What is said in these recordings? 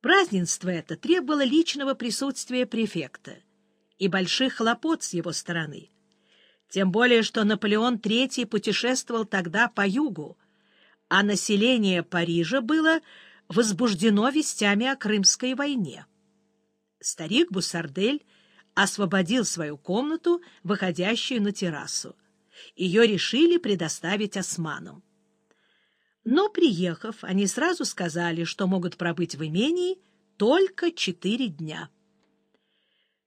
Празднество это требовало личного присутствия префекта и больших хлопот с его стороны. Тем более, что Наполеон III путешествовал тогда по югу, а население Парижа было возбуждено вестями о Крымской войне. Старик Бусардель освободил свою комнату, выходящую на террасу. Ее решили предоставить османам. Но, приехав, они сразу сказали, что могут пробыть в имении только четыре дня.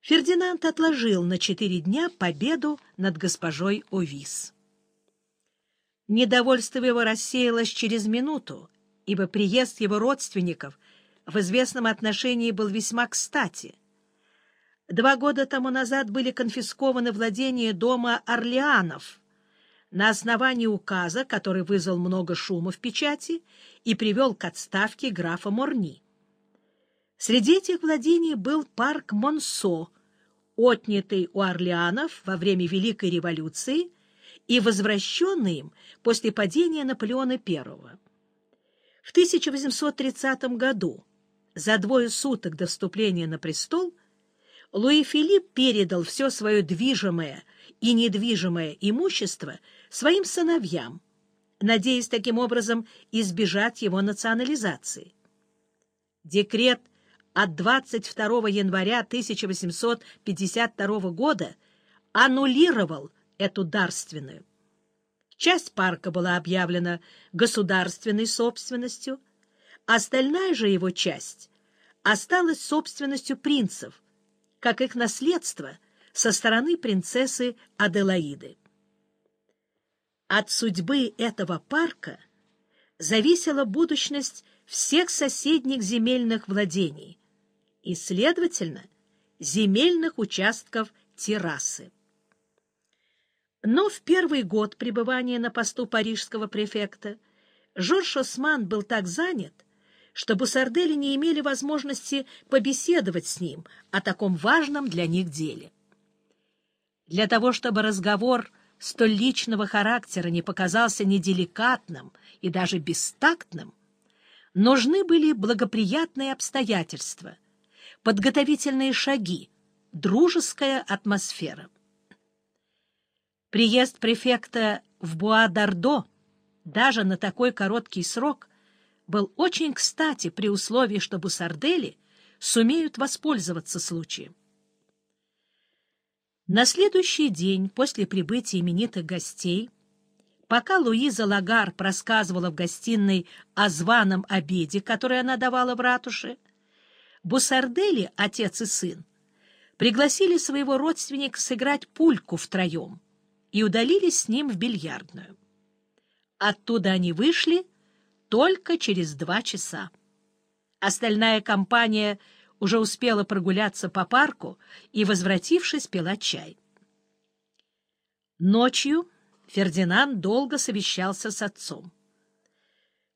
Фердинанд отложил на четыре дня победу над госпожой Овис. Недовольство его рассеялось через минуту, ибо приезд его родственников в известном отношении был весьма кстати. Два года тому назад были конфискованы владения дома Орлеанов на основании указа, который вызвал много шума в печати и привел к отставке графа Морни. Среди этих владений был парк Монсо, отнятый у Орлеанов во время Великой революции и возвращенный им после падения Наполеона I. В 1830 году, за двое суток до вступления на престол, Луи Филипп передал все свое движимое и недвижимое имущество своим сыновьям, надеясь таким образом избежать его национализации. Декрет от 22 января 1852 года аннулировал эту дарственную. Часть парка была объявлена государственной собственностью, остальная же его часть осталась собственностью принцев, как их наследство со стороны принцессы Аделаиды. От судьбы этого парка зависела будущность всех соседних земельных владений и, следовательно, земельных участков террасы. Но в первый год пребывания на посту парижского префекта Жорж Осман был так занят, что Бусардели не имели возможности побеседовать с ним о таком важном для них деле. Для того, чтобы разговор столь личного характера не показался неделикатным и даже бестактным, нужны были благоприятные обстоятельства, подготовительные шаги, дружеская атмосфера. Приезд префекта в Буа-Дардо даже на такой короткий срок был очень кстати при условии, что бусардели сумеют воспользоваться случаем. На следующий день после прибытия именитых гостей, пока Луиза Лагар просказывала в гостиной о званом обеде, который она давала в ратуше, Бусардели, отец и сын, пригласили своего родственника сыграть пульку втроем — и удалились с ним в бильярдную. Оттуда они вышли только через два часа. Остальная компания уже успела прогуляться по парку и, возвратившись, пила чай. Ночью Фердинанд долго совещался с отцом.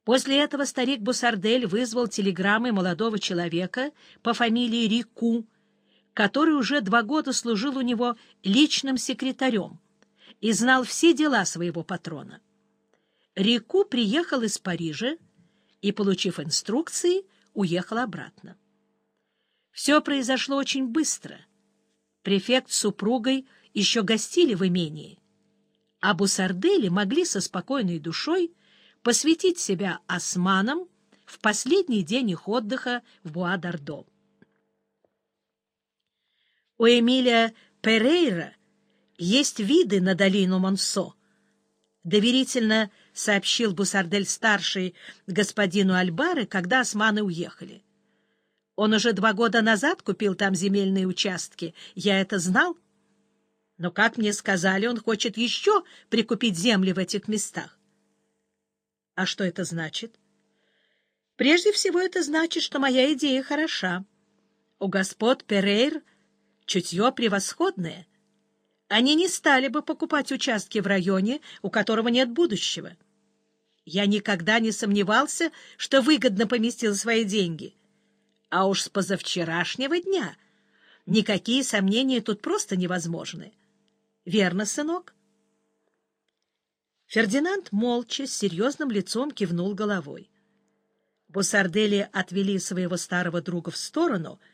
После этого старик Бусардель вызвал телеграммой молодого человека по фамилии Рику, который уже два года служил у него личным секретарем, и знал все дела своего патрона. Рику приехал из Парижа и, получив инструкции, уехал обратно. Все произошло очень быстро. Префект с супругой еще гостили в имении, а Бусардели могли со спокойной душой посвятить себя османам в последний день их отдыха в Буа-Дардо. У Эмиля Перейра есть виды на долину Монсо, — доверительно сообщил Бусардель-старший господину Альбары, когда османы уехали. Он уже два года назад купил там земельные участки, я это знал. Но, как мне сказали, он хочет еще прикупить земли в этих местах. А что это значит? Прежде всего, это значит, что моя идея хороша. У господ Перейр чутье превосходное — они не стали бы покупать участки в районе, у которого нет будущего. Я никогда не сомневался, что выгодно поместил свои деньги. А уж с позавчерашнего дня никакие сомнения тут просто невозможны. Верно, сынок? Фердинанд молча, с серьезным лицом кивнул головой. Бусардели отвели своего старого друга в сторону —